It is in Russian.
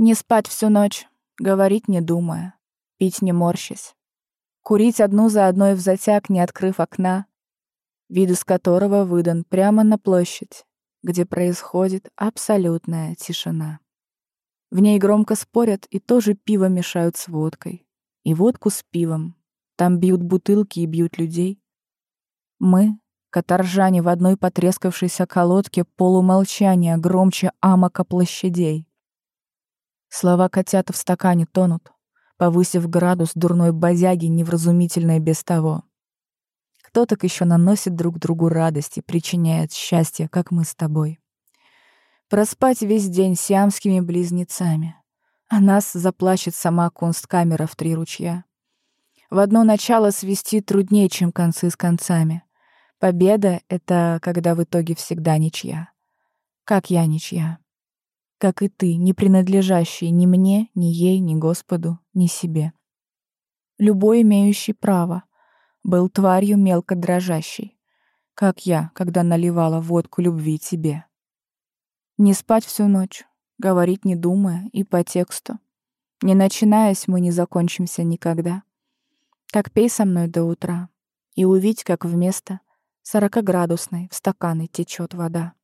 Не спать всю ночь, говорить не думая, пить не морщась. Курить одну за одной в затяг, не открыв окна, вид из которого выдан прямо на площадь, где происходит абсолютная тишина. В ней громко спорят и тоже пиво мешают с водкой. И водку с пивом. Там бьют бутылки и бьют людей. Мы, каторжане в одной потрескавшейся колодке полумолчания громче амока площадей. Слова котята в стакане тонут, повысив градус дурной базяги, невразумительной без того. Кто так еще наносит друг другу радости, причиняет счастье, как мы с тобой. Проспать весь день сиамскими близнецами. А нас заплачет сама кунсткамера в три ручья. В одно начало свести труднее, чем концы с концами. Победа — это когда в итоге всегда ничья. Как я ничья. Как и ты, не принадлежащий ни мне, ни ей, ни Господу, ни себе. Любой, имеющий право, был тварью мелко дрожащей, как я, когда наливала водку любви тебе. Не спать всю ночь, говорить не думая и по тексту. Не начинаясь, мы не закончимся никогда. Так пей со мной до утра и увидь, как вместо сорокаградусной в стаканы течет вода.